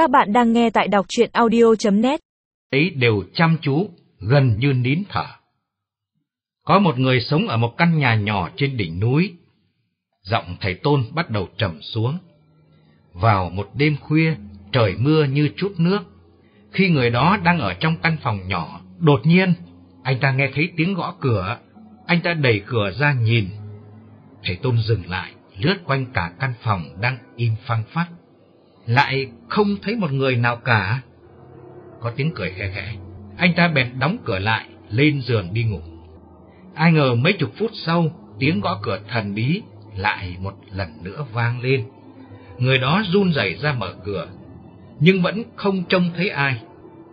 Các bạn đang nghe tại đọc chuyện audio.net ấy đều chăm chú, gần như nín thở. Có một người sống ở một căn nhà nhỏ trên đỉnh núi. Giọng thầy Tôn bắt đầu trầm xuống. Vào một đêm khuya, trời mưa như chút nước. Khi người đó đang ở trong căn phòng nhỏ, đột nhiên, anh ta nghe thấy tiếng gõ cửa. Anh ta đẩy cửa ra nhìn. Thầy Tôn dừng lại, lướt quanh cả căn phòng đang im phăng phát. Lại không thấy một người nào cả. Có tiếng cười khẽ khẽ. Anh ta bèn đóng cửa lại, lên giường đi ngủ. Ai ngờ mấy chục phút sau, tiếng gõ cửa thần bí lại một lần nữa vang lên. Người đó run rẩy ra mở cửa, nhưng vẫn không trông thấy ai.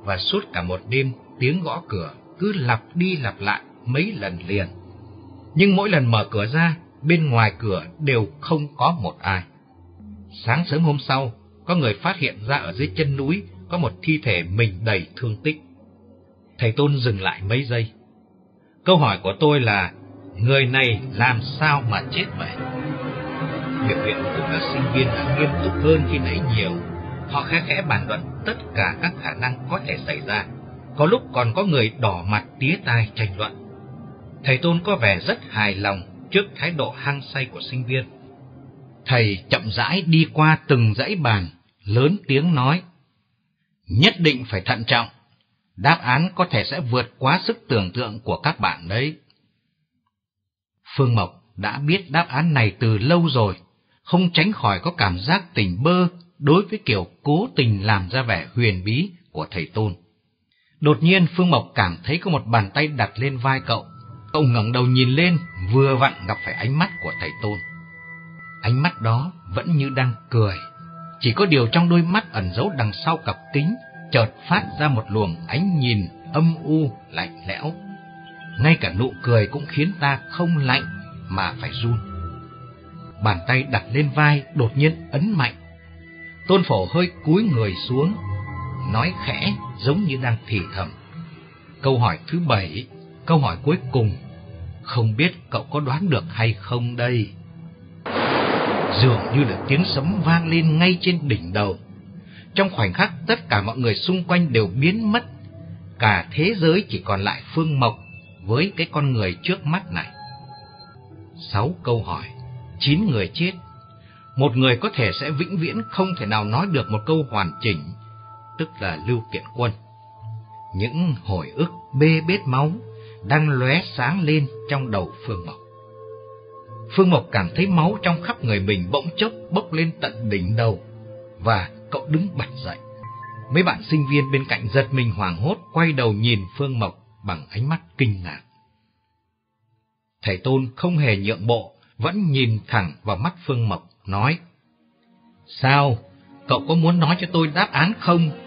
Và suốt cả một đêm, tiếng gõ cửa cứ lặp đi lặp lại mấy lần liền. Nhưng mỗi lần mở cửa ra, bên ngoài cửa đều không có một ai. Sáng sớm hôm sau, có người phát hiện ra ở dưới chân núi có một thi thể mình đầy thương tích. Thầy Tôn dừng lại mấy giây. Câu hỏi của tôi là, người này làm sao mà chết vậy? Biểu hiện của các sinh viên đã nghiêm túc hơn khi nãy nhiều. Họ khẽ khẽ bàn luận tất cả các khả năng có thể xảy ra. Có lúc còn có người đỏ mặt tía tai tranh luận. Thầy Tôn có vẻ rất hài lòng trước thái độ hăng say của sinh viên. Thầy chậm rãi đi qua từng dãy bàn, lớn tiếng nói. Nhất định phải thận trọng, đáp án có thể sẽ vượt quá sức tưởng tượng của các bạn đấy. Phương Mộc đã biết đáp án này từ lâu rồi, không tránh khỏi có cảm giác tình bơ đối với kiểu cố tình làm ra vẻ huyền bí của thầy Tôn. Đột nhiên Phương Mộc cảm thấy có một bàn tay đặt lên vai cậu. Cậu ngẩng đầu nhìn lên, vừa vặn gặp phải ánh mắt của thầy Tôn. Ánh mắt đó vẫn như đang cười, chỉ có điều trong đôi mắt ẩn giấu đằng sau cặp kính, chợt phát ra một luồng ánh nhìn âm u, lạnh lẽo. Ngay cả nụ cười cũng khiến ta không lạnh mà phải run. Bàn tay đặt lên vai đột nhiên ấn mạnh. Tôn phổ hơi cúi người xuống, nói khẽ giống như đang thì thầm. Câu hỏi thứ bảy, câu hỏi cuối cùng, không biết cậu có đoán được hay không đây? Dường như là tiếng sấm vang lên ngay trên đỉnh đầu. Trong khoảnh khắc tất cả mọi người xung quanh đều biến mất, cả thế giới chỉ còn lại Phương Mộc với cái con người trước mắt này. Sáu câu hỏi, chín người chết. Một người có thể sẽ vĩnh viễn không thể nào nói được một câu hoàn chỉnh, tức là Lưu Kiện Quân. Những hồi ức bê bết máu đang lóe sáng lên trong đầu Phương Mộc. Phương Mộc cảm thấy máu trong khắp người mình bỗng chốc bốc lên tận đỉnh đầu, và cậu đứng bật dậy. Mấy bạn sinh viên bên cạnh giật mình hoảng hốt quay đầu nhìn Phương Mộc bằng ánh mắt kinh ngạc. Thầy Tôn không hề nhượng bộ, vẫn nhìn thẳng vào mắt Phương Mộc, nói Sao? Cậu có muốn nói cho tôi đáp án không?